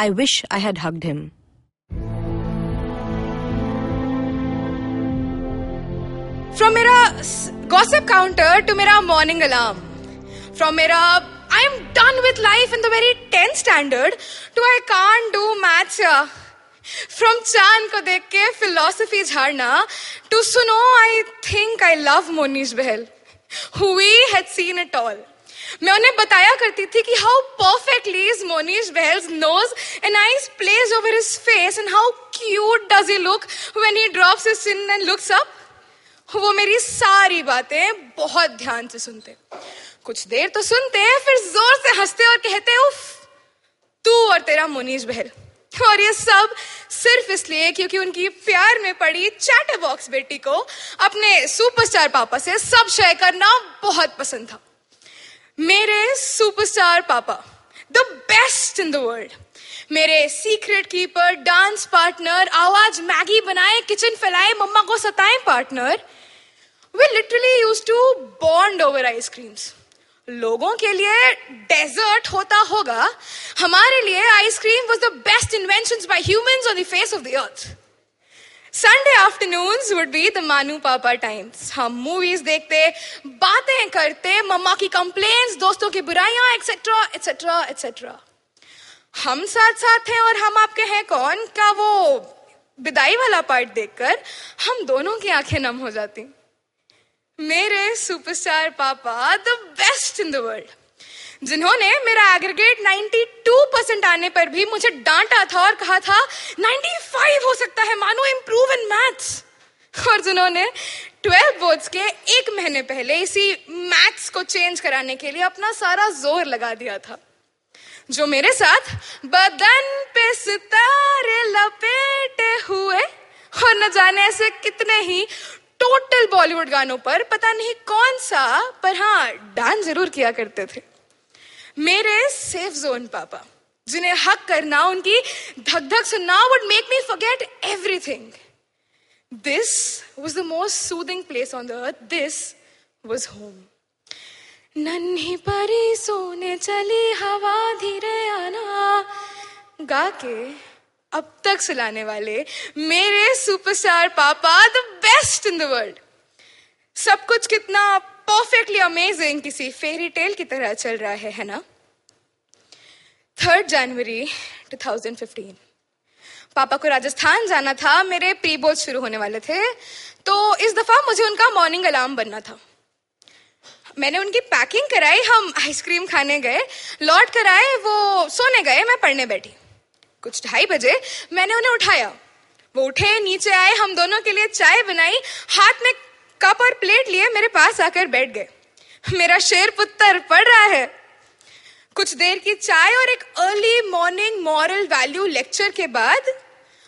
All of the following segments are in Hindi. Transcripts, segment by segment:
I Wish I Had Hugged Him. From मेरा gossip counter to मेरा morning alarm. From मेरा I am done with life in the very 10th standard to I can't do maths here. From चांद को देख के philosophy झाड़ना to सुनो I think I love Monish Behel. We had seen it all. मैं उन्हें बताया करती थी कि how is Monish Behel's nose and eyes placed over his face and how cute does he look when he drops his chin and looks up. वो मेरी सारी बातें बहुत ध्यान से सुनते। कुछ देर तो सुनते हैं फिर ज़ोर से हँसते और कहते, उफ, तू और तेरा मुनीश बहल और ये सब सिर्फ़ इसलिए क्योंकि उनकी प्यार में पड़ी चैटर बॉक्स बेटी को अपने सुपरस्टार पापा से सब शेयर करना बहुत पसंद था। मेरे सुपरस्टार पापा the best in the world मेरे सीक्रेट कीपर डांस पार्टनर आवाज़ मैगी बनाए किचन फैलाए, मम्मा को सताए partner we literally use to bond over ice creams लोगों के लिए डेजर्ट होता होगा, हमारे लिए ice cream was the best invention by humans on the face of the earth Sunday afternoons would be the मानू पापा टाइम्स हम मूवीज़ देखते, बातें करते, मम्मा की कंप्लेन्स दोस्तों की बुराइयाँ एक्सेट्रा एक्सेट्रा एक्सेट्रा हम साथ साथ हैं और हम आपके हैं कौन? का वो विदाई वाला पार्ट देखकर हम दोनों की आँखें नम हो जाती। मेरे सुपरस्टार पापा the best in the world जिन्होंने मेरा एग्रीगेट 92 परसेंट आने पर भी मुझे डांटा था और कहा था 95 हो सकता है, मानो इम्प्रूव इन मैथ्स और जिन्होंने 12 बोर्ड्स के एक महीने पहले इसी मैथ्स को चेंज कराने के लिए अपना सारा ज़ोर लगा दिया था। जो मेरे साथ बदन पे सितारे लपेटे हुए और न जाने ऐसे कितने ही टोटल बॉलीवुड गानों पर पता नहीं कौन सा, पर हाँ डांस ज़रूर किया करते थे। मेरे सेफ़ जोन पापा। जिन्हें हक करना, उनकी धक धक सुनना would make me forget everything this was the most soothing place on the earth this was home नन्ही परी सोने चली, हवा धीरे आना। गा के अब तक सुलाने वाले मेरे सुपरस्टार पापा the best in the world सब कुछ कितना परफेक्टली अमेजिंग किसी फेरी टेल की तरह चल रहा है है ना? थर्ड जनवरी 2015 पापा को राजस्थान जाना था, मेरे प्री बोर्ड शुरू होने वाले थे तो इस दफ़ा मुझे उनका मॉर्निंग अलार्म बनना था। मैंने उनकी पैकिंग कराई, हम आइसक्रीम खाने गए लौट कर आए वो सोने गए, मैं पढ़ने बैठी। कुछ ढाई बजे मैंने उन्हें उठाया। वो उठे, नीचे आए, हम दोनों के लिए चाय बनाई, हाथ में कप और प्लेट लिए मेरे पास आकर बैठ गए। मेरा शेर पुत्र पढ़ रहा है। कुछ देर की चाय और एक early morning moral value lecture के बाद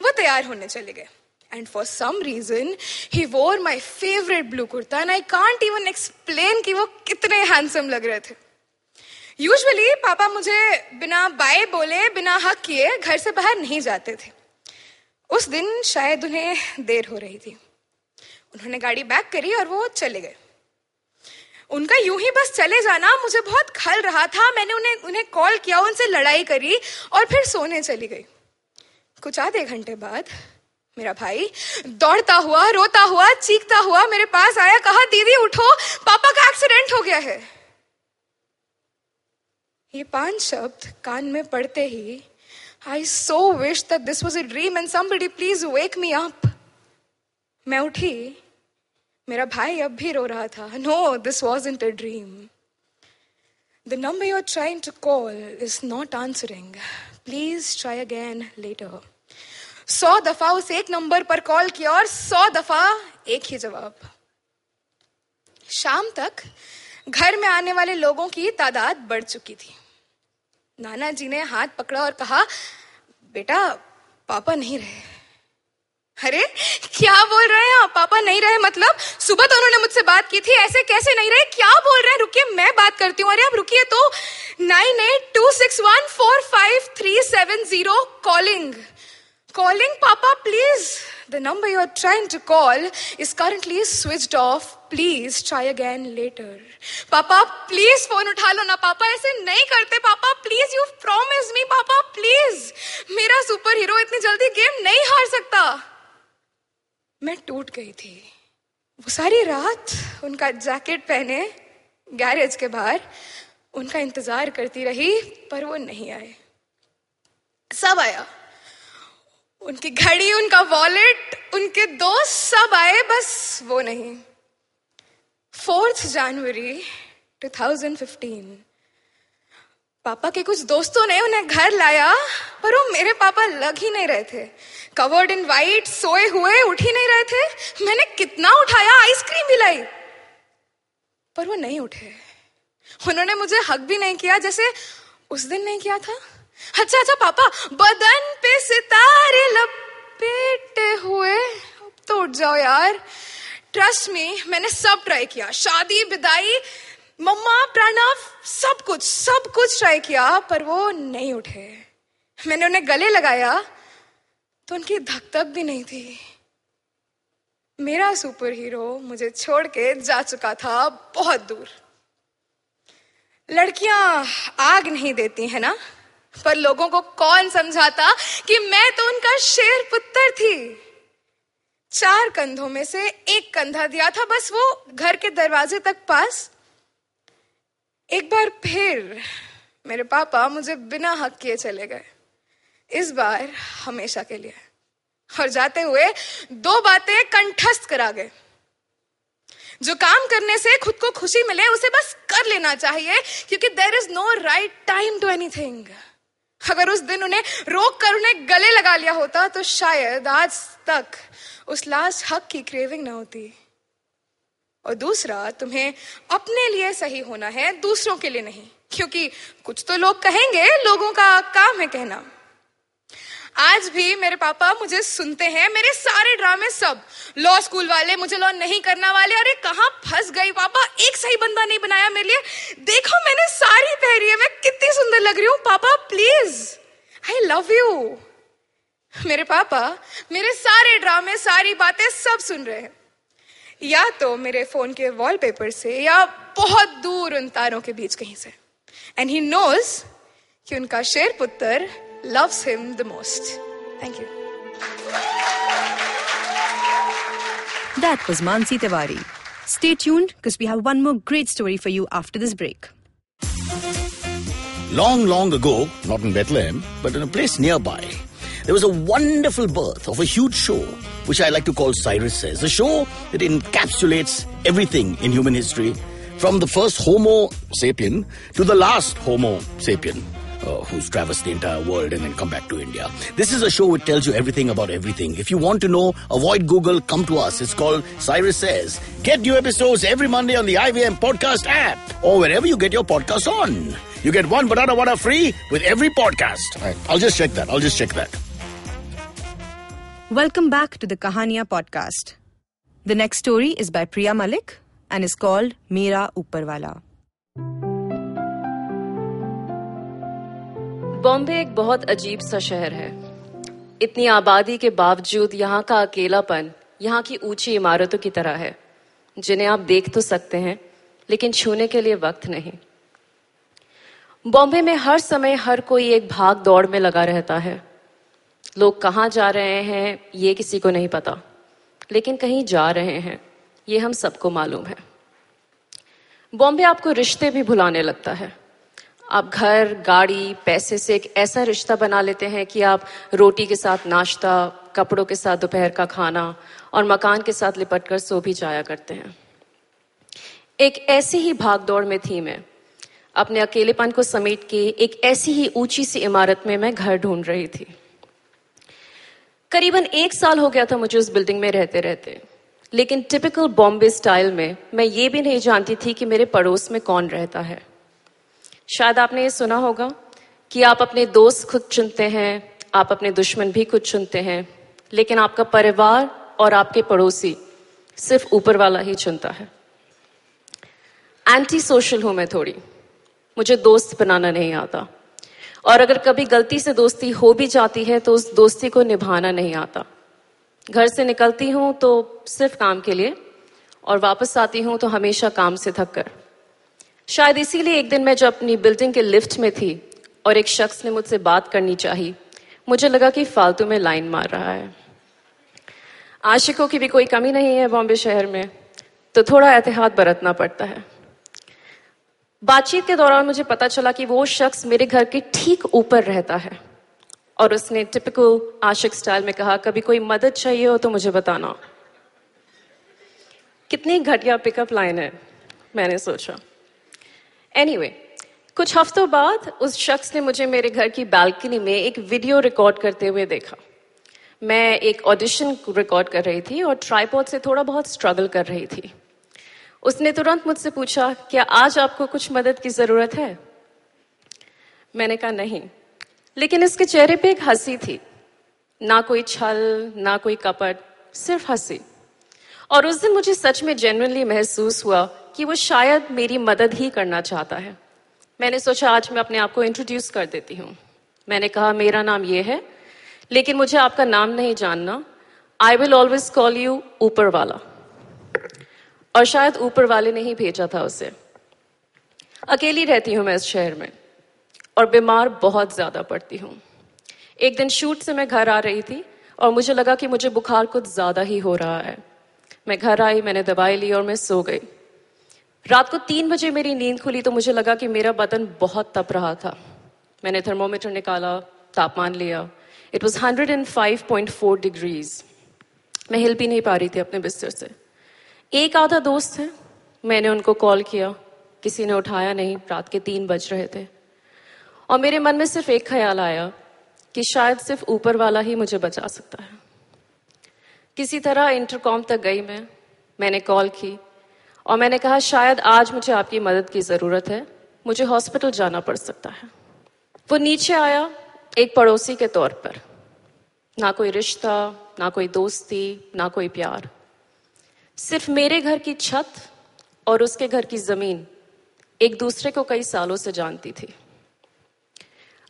वो तैयार होने चले गए। And for some reason he wore my favourite blue kurta and I can't even explain कि वो कितने हैंडसम लग रहे थे। यूजुअली पापा मुझे बिना बाय बोले, बिना हक किए घर से बाहर नहीं जाते थे। उस दिन शायद उन्हें देर हो रही थी। उन्होंने गाड़ी बैक करी और वो चले गए। उनका यूँ ही बस चले जाना, मुझे बहुत खल रहा था। मैंने उन्हें उन्हें कॉल किया, उनसे लड़ाई करी और फिर सोने चली गई। कुछ आधे घंटे बाद मेरा भाई दौड़ता हुआ, रोता हुआ, चीखता हुआ मेरे पास आया, कहा, दीदी, उठो। पापा का एक्सीडेंट हो गया है। ये पाँच शब्द कान में पड़ते ही I so wish that this was a dream and somebody please wake me up मैं उठी मेरा भाई अब भी रो रहा था। No this wasn't a dream the number you are trying to call is not answering please try again later सौ दफ़ा उस एक नंबर पर कॉल किया और सौ दफ़ा एक ही जवाब। शाम तक घर में आने वाले लोगों की तादाद बढ़ चुकी थी। नाना जी ने हाथ पकड़ा और कहा, बेटा, पापा नहीं रहे। अरे, क्या बोल रहे हैं आप? पापा नहीं रहे मतलब? सुबह तो उन्होंने मुझसे बात की थी, ऐसे कैसे नहीं रहे? क्या बोल रहे हैं? रुकिए, मैं बात करती हूँ। अरे, आप रुकिए तो। Nine eight two six one four five three seven zero, calling. Calling, पापा please the number you are trying to call is currently switched off please try again later पापा प्लीज़ फ़ोन उठा लो ना। पापा, ऐसे नहीं करते। पापा प्लीज़ यू प्रॉमिस मी पापा प्लीज़ मेरा सुपर हीरो इतनी जल्दी गेम नहीं हार सकता। मैं टूट गई थी। वो सारी रात उनका जैकेट पहने गैरेज के बाहर उनका इंतज़ार करती रही, पर वो नहीं आए। सब आया। उनकी घड़ी, उनका वॉलेट उनके दोस्त सब आए, बस वो नहीं। फोर्थ जनवरी 2015 पापा के कुछ दोस्तों ने उन्हें घर लाया, पर वो मेरे पापा लग ही नहीं रहे थे। कवर्ड इन वाइट सोए हुए उठ ही नहीं रहे थे। मैंने कितना उठाया, आइसक्रीम भी लाई, पर वो नहीं उठे। उन्होंने मुझे हक भी नहीं किया जैसे उस दिन नहीं किया था। अच्छा अच्छा पापा, बदन पे सितारे लपेटे हुए। अब तो उठ जाओ यार। ट्रस्ट में मैंने सब ट्राई किया। शादी विदाई मम्मा, प्रणव, सब कुछ सब कुछ ट्राई किया, पर वो नहीं उठे। मैंने उन्हें गले लगाया तो उनकी धक धक भी नहीं थी। मेरा सुपर हीरो मुझे छोड़ के जा चुका था बहुत दूर। लड़कियाँ आग नहीं देती, है ना? पर लोगों को कौन समझाता कि मैं तो उनका शेर पुत्र थी? चार कंधों में से एक कंधा दिया था, बस वो घर के दरवाजे तक पास एक बार फिर मेरे पापा मुझे बिना हक किए चले गए। इस बार हमेशा के लिए। और जाते हुए दो बातें कंठस्थ करा गए। जो काम करने से खुद को खुशी मिले, उसे बस कर लेना चाहिए, क्योंकि there is no right time to anything अगर उस दिन उन्हें रोक कर उन्हें गले लगा लिया होता तो शायद आज तक उस लास्ट हक की क्रेविंग ना होती। और दूसरा, तुम्हें अपने लिए सही होना है, दूसरों के लिए नहीं। क्योंकि कुछ तो लोग कहेंगे, लोगों का काम है कहना। आज भी मेरे पापा मुझे सुनते हैं, मेरे सारे ड्रामे सब। लॉ स्कूल वाले, मुझे लॉ नहीं करना वाले, अरे कहाँ फंस गई पापा? एक सही बंदा नहीं बनाया मेरे लिए। देखो मैंने सारी पहनी है मैं कितनी सुंदर लग रही हूँ। पापा प्लीज़ आई लव यू मेरे पापा मेरे सारे ड्रामे, सारी बातें सब सुन रहे हैं। या तो मेरे फ़ोन के वॉलपेपर से या बहुत दूर उन तारों के बीच कहीं से। एंड ही नोज़ कि उनका शेर पुत्र loves him the most thank you that was Mansi Tiwari stay tuned because we have one more great story for you after this break Long, long ago, not in Bethlehem, but in a place nearby. There was a wonderful birth of a huge show, which I like to call Cyrus Says. A show that encapsulates everything in human history, from the first Homo sapien to the last Homo sapien uh, who's traversed the entire world and then come back to India. This is a show which tells you everything about everything. If you want to know, avoid Google, come to us. It's called Cyrus Says. Get new episodes every Monday on the IVM Podcast app or wherever you get your podcasts on. You get one banana water free with every podcast. Right, I'll just check that. I'll just check that. Welcome back to the Kahania podcast. The next story is by Priya Malik and is called Mera Upparwala. Bombay एक बहुत अजीब सा शहर है इतनी आबादी के बावजूद यहाँ का अकेलापन यहाँ की ऊँची इमारतों की तरह है, जिन्हें आप देख तो सकते हैं, लेकिन छूने के लिए वक्त नहीं बॉम्बे में हर समय हर कोई एक भाग दौड़ में लगा रहता है लोग कहाँ जा रहे हैं, ये किसी को नहीं पता। लेकिन कहीं जा रहे हैं, ये हम सबको मालूम है। बॉम्बे आपको रिश्ते भी भुलाने लगता है। आप घर, गाड़ी, पैसे से एक ऐसा रिश्ता बना लेते हैं कि आप रोटी के साथ नाश्ता, कपड़ों के साथ दोपहर का खाना और मकान के साथ लिपट कर सो भी जाया करते हैं। एक ऐसी ही भाग दौड़ में थी मैं। अपने अकेलेपन को समेट के एक ऐसी ही ऊँची सी इमारत में मैं घर ढूंढ रही थी। करीबन एक साल हो गया था मुझे उस बिल्डिंग में रहते रहते। लेकिन टिपिकल बॉम्बे स्टाइल में मैं ये भी नहीं जानती थी कि मेरे पड़ोस में कौन रहता है। शायद आपने ये सुना होगा कि आप अपने दोस्त खुद चुनते हैं, आप अपने दुश्मन भी खुद चुनते हैं, लेकिन आपका परिवार और आपके पड़ोसी सिर्फ़ ऊपर वाला ही चुनता है। एंटी सोशल हूँ मैं थोड़ी। मुझे दोस्त बनाना नहीं आता। और अगर कभी गलती से दोस्ती हो भी जाती है तो उस दोस्ती को निभाना नहीं आता। घर से निकलती हूँ तो सिर्फ़ काम के लिए, और वापस आती हूँ तो हमेशा काम से थक कर शायद इसीलिए एक दिन मैं जब अपनी बिल्डिंग के लिफ्ट में थी, और एक शख्स ने मुझसे बात करनी चाहिए मुझे लगा कि फालतू में लाइन मार रहा है। आशिकों की भी कोई कमी नहीं है बॉम्बे शहर में तो थोड़ा एहतियात बरतना पड़ता है। बातचीत के दौरान मुझे पता चला कि वो शख्स मेरे घर के ठीक ऊपर रहता है। और उसने टिपिकल आशिक स्टाइल में कहा कभी कोई मदद चाहिए हो तो मुझे बताना। कितनी घटिया पिकअप लाइन है मैंने सोचा। एनीवे anyway, कुछ हफ्तों बाद उस शख्स ने मुझे मेरे घर की बालकनी में एक वीडियो रिकॉर्ड करते हुए देखा। मैं एक ऑडिशन रिकॉर्ड कर रही थी और ट्राईपॉड से थोड़ा बहुत स्ट्रगल कर रही थी। उसने तुरंत मुझसे पूछा क्या आज आपको कुछ मदद की ज़रूरत है? मैंने कहा, नहीं। लेकिन इसके चेहरे पे एक हँसी थी। ना कोई छल, ना कोई कपट, सिर्फ़ हँसी। और उस दिन मुझे सच में जेनुअनली महसूस हुआ कि वो शायद मेरी मदद ही करना चाहता है। मैंने सोचा, आज मैं अपने आप को इंट्रोड्यूस कर देती हूँ। मैंने कहा, मेरा नाम ये है, लेकिन मुझे आपका नाम नहीं जानना। I will always call you ऊपर वाला। और शायद ऊपर वाले ने ही भेजा था उसे। अकेली रहती हूँ मैं इस शहर में, और बीमार बहुत ज़्यादा पड़ती हूँ। एक दिन शूट से मैं घर आ रही थी, और मुझे लगा कि मुझे बुखार कुछ ज़्यादा ही हो रहा है। मैं घर आई, मैंने दवाई ली और मैं सो गई। रात को तीन बजे मेरी नींद खुली तो मुझे लगा कि मेरा बदन बहुत तप रहा था। मैंने थर्मोमीटर निकाला, तापमान लिया। It was hundred and five point four degrees मैं हिल भी नहीं पा रही थी अपने बिस्तर से। एक आधा दोस्त है। मैंने उनको कॉल किया। किसी ने उठाया नहीं। रात के तीन बज रहे थे। और मेरे मन में सिर्फ़ एक ख्याल आया कि शायद सिर्फ़ ऊपर वाला ही मुझे बचा सकता है। किसी तरह इंटरकॉम तक गई मैं। मैंने कॉल की और मैंने कहा, शायद आज मुझे आपकी मदद की ज़रूरत है। मुझे हॉस्पिटल जाना पड़ सकता है। वो नीचे आया एक पड़ोसी के तौर पर। ना कोई रिश्ता, ना कोई दोस्ती, ना कोई प्यार। सिर्फ़ मेरे घर की छत और उसके घर की ज़मीन एक दूसरे को कई सालों से जानती थी।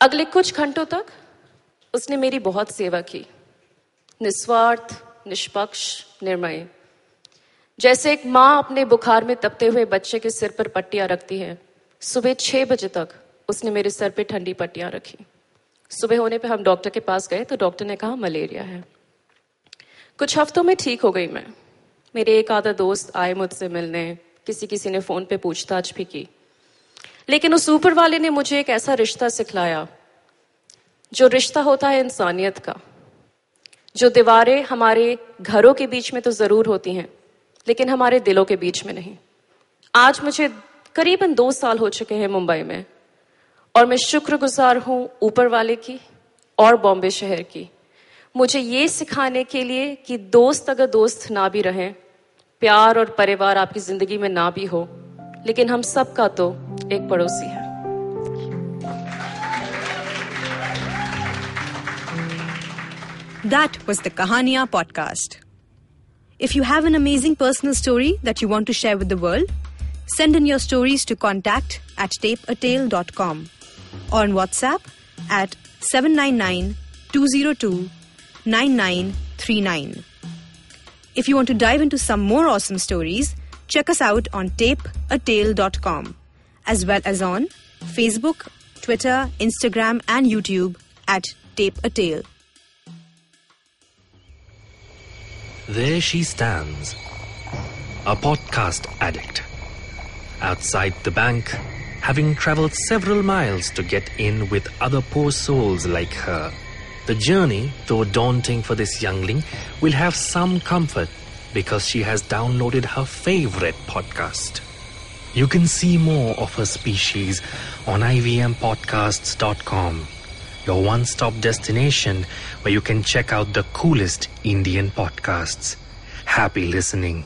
अगले कुछ घंटों तक उसने मेरी बहुत सेवा की। निस्वार्थ, निष्पक्ष, निर्मय। जैसे एक माँ अपने बुखार में तपते हुए बच्चे के सिर पर पट्टियाँ रखती है, सुबह छह बजे तक उसने मेरे सर पे ठंडी पट्टियाँ रखी। सुबह होने पे हम डॉक्टर के पास गए तो डॉक्टर ने कहा, मलेरिया है। कुछ हफ्तों में ठीक हो गई मैं। मेरे एक आधा दोस्त आए मुझसे मिलने। किसी किसी ने फ़ोन पे पूछताछ भी की। लेकिन उस ऊपर वाले ने मुझे एक ऐसा रिश्ता सिखलाया, जो रिश्ता होता है इंसानियत का। जो दीवारें हमारे घरों के बीच में तो ज़रूर होती हैं, लेकिन हमारे दिलों के बीच में नहीं। आज मुझे करीबन दो साल हो चुके हैं मुंबई में, और मैं शुक्रगुजार हूँ ऊपर वाले की और बॉम्बे शहर की। मुझे ये सिखाने के लिए कि दोस्त अगर दोस्त ना भी रहे, प्यार और परिवार आपकी ज़िंदगी में ना भी हो, लेकिन हम सबका तो एक पड़ोसी है। That was the Kahaniya podcast if you have an amazing personal story that you want to share with the world send in your stories to contact at tape a tell dot com on WhatsApp at seven nine nine two zero two 9939. If you want to dive into some more awesome stories, check us out on tapeatale.com as well as on Facebook, Twitter, Instagram, and YouTube at Tape a Tale. There she stands, a podcast addict. Outside the bank, having traveled several miles to get in with other poor souls like her. The journey, though daunting for this youngling, will have some comfort because she has downloaded her favorite podcast. You can see more of her species on ivmpodcasts.com, your one stop destination where you can check out the coolest Indian podcasts. Happy listening.